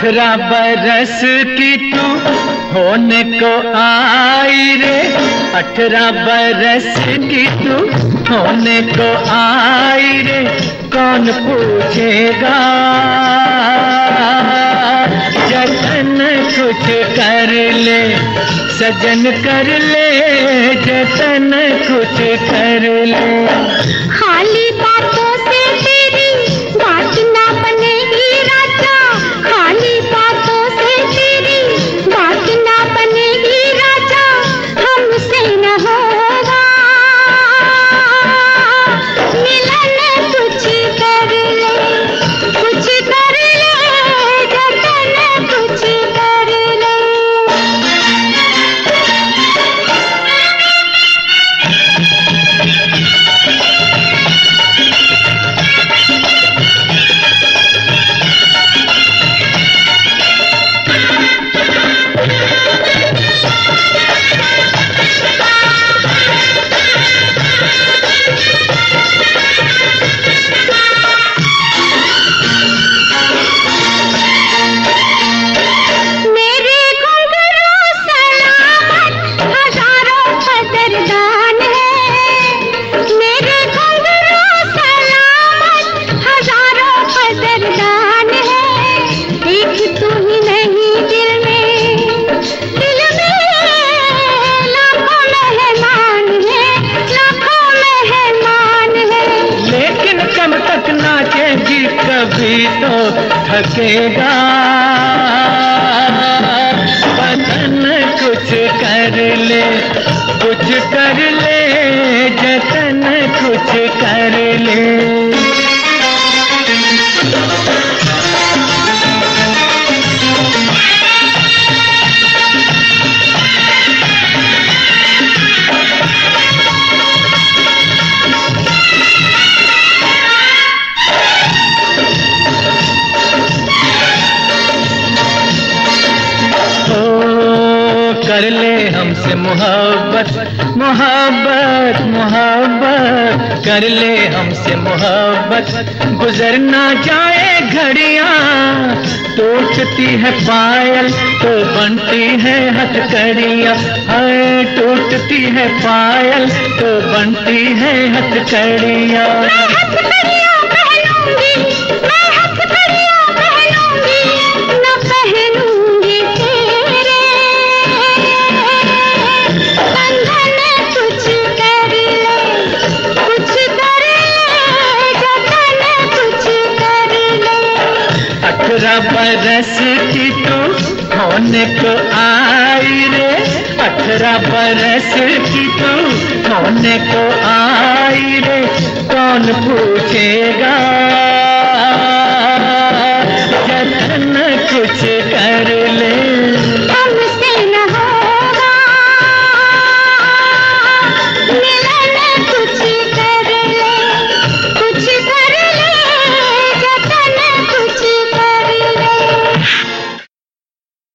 अठारह बरस की तू, होने को आई रे। अठारह बरस की तू, होने को आई रे। कौन पूछेगा? जतन कुछ कर ले, सजन कर ले, जतन कुछ कर ले। थकेगा बदन कुछ कर ले कुछ कर ले जतन कुछ कर ले। कर ले हमसे मोहब्बत। मोहब्बत मोहब्बत। कर ले हमसे मोहब्बत। गुजरना जाए घड़ियाँ, टूटती है पायल तो बनती है हथकड़ियाँ। हाय, टूटती है पायल तो बनती है हथकड़ियाँ। अठारह बरस की तू होने को आई रे। अठारह बरस की तू होने को आई रे। कौन पूछेगा?